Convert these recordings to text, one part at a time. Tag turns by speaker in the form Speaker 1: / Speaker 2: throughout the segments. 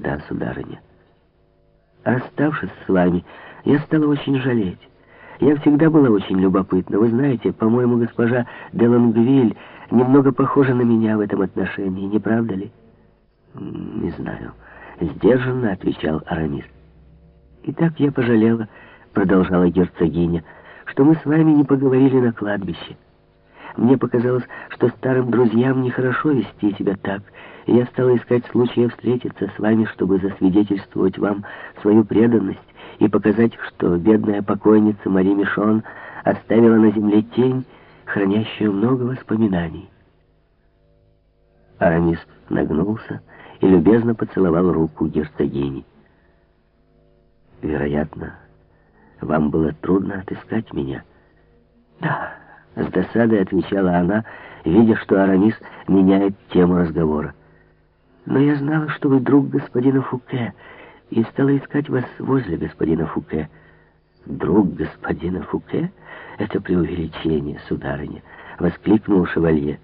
Speaker 1: Да, сударыня. Расставшись с вами, я стала очень жалеть. Я всегда была очень любопытна. Вы знаете, по-моему, госпожа де Лонгвиль немного похожа на меня в этом отношении, не правда ли? Не знаю. Сдержанно отвечал Арамис. И так я пожалела, продолжала герцогиня, что мы с вами не поговорили на кладбище. Мне показалось, что старым друзьям нехорошо вести себя так, и я стала искать случая встретиться с вами, чтобы засвидетельствовать вам свою преданность и показать, что бедная покойница Мари Мишон оставила на земле тень, хранящую много воспоминаний. Арамис нагнулся и любезно поцеловал руку герцогини. «Вероятно, вам было трудно отыскать меня?» «Да». С досадой отвечала она, видя, что Арамис меняет тему разговора. «Но я знала, что вы друг господина Фуке, и стала искать вас возле господина Фуке». «Друг господина Фуке? Это преувеличение, сударыня!» — воскликнул шевалье.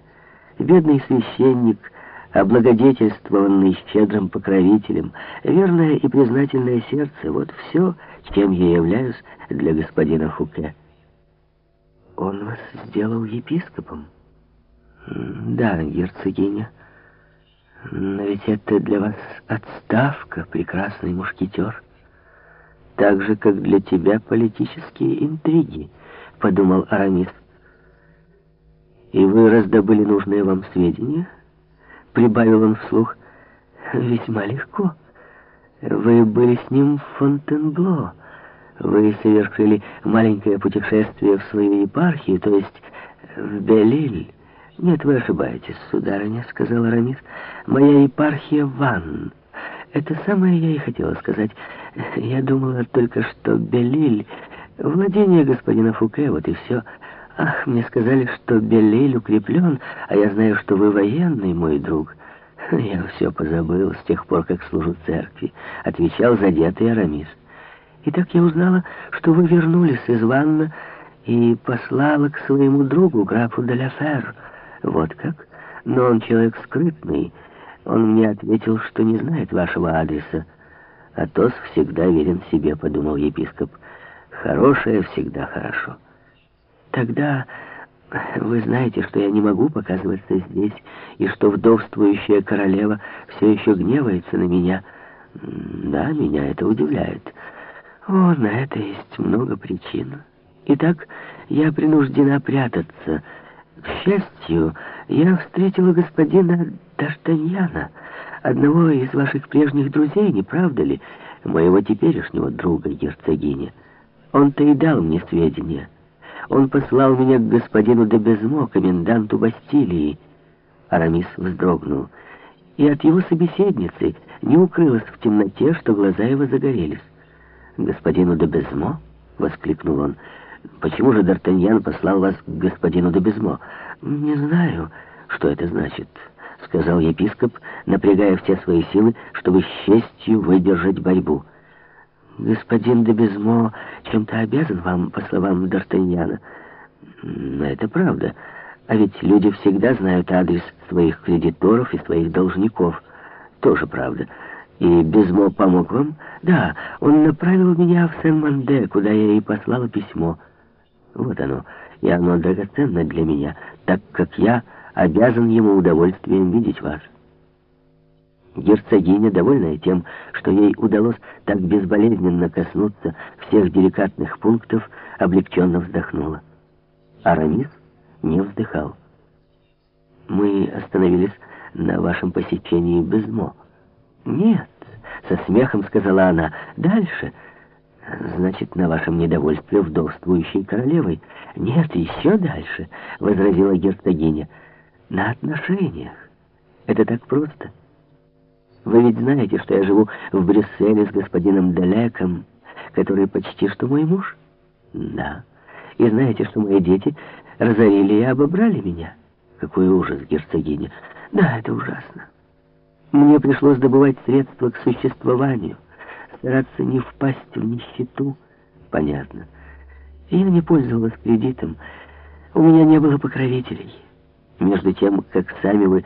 Speaker 1: «Бедный священник, облагодетельствованный щедрым покровителем, верное и признательное сердце — вот все, чем я являюсь для господина Фуке». Он вас сделал епископом? Да, герцогиня. Но ведь это для вас отставка, прекрасный мушкетер. Так же, как для тебя политические интриги, подумал Арамис. И вы раздобыли нужные вам сведения? Прибавил он вслух. Весьма легко. Вы были с ним в Фонтенбло. Вы совершили маленькое путешествие в свою епархию, то есть в Белиль. Нет, вы ошибаетесь, сударыня, сказал Арамис. Моя епархия Ван. Это самое я и хотела сказать. Я думала только, что Белиль — владение господина Фуке, вот и все. Ах, мне сказали, что Белиль укреплен, а я знаю, что вы военный, мой друг. Я все позабыл с тех пор, как служу церкви, отвечал задетый Арамис. И так я узнала, что вы вернулись из Ванна и послала к своему другу, графу Деляфер. Вот как? Но он человек скрытный. Он мне ответил, что не знает вашего адреса. Атос всегда верен себе, подумал епископ. Хорошее всегда хорошо. Тогда вы знаете, что я не могу показываться здесь, и что вдовствующая королева все еще гневается на меня. Да, меня это удивляет. О, на это есть много причин. Итак, я принуждена прятаться. К счастью, я встретила господина Д'Артаньяна, одного из ваших прежних друзей, не правда ли, моего теперешнего друга, герцогиня. Он-то и дал мне сведения. Он послал меня к господину де Безмо, коменданту Бастилии. Арамис вздрогнул. И от его собеседницы не укрылось в темноте, что глаза его загорелись господину де Безмо?» — воскликнул он. «Почему же Д'Артаньян послал вас к господину де Безмо?» «Не знаю, что это значит», — сказал епископ, напрягая все свои силы, чтобы с честью выдержать борьбу. «Господин де Безмо чем-то обязан вам, по словам Д'Артаньяна». «Это правда. А ведь люди всегда знают адрес своих кредиторов и своих должников. Тоже правда». И Безмо помог вам? Да, он направил меня в Сен-Манде, куда я и послала письмо. Вот оно, и оно драгоценно для меня, так как я обязан ему удовольствием видеть вас. Герцогиня, довольная тем, что ей удалось так безболезненно коснуться всех деликатных пунктов, облегченно вздохнула. Арамис не вздыхал. «Мы остановились на вашем посещении Безмо». «Нет», — со смехом сказала она, — «дальше». «Значит, на вашем недовольстве вдовствующей королевой?» «Нет, еще дальше», — возразила герцогиня. «На отношениях. Это так просто. Вы ведь знаете, что я живу в Брюсселе с господином Далеком, который почти что мой муж?» «Да. И знаете, что мои дети разорили и обобрали меня?» «Какой ужас, герцогиня!» «Да, это ужасно». Мне пришлось добывать средства к существованию, стараться не впасть в нищету. Понятно. Я не пользовалась кредитом. У меня не было покровителей. Между тем, как сами вы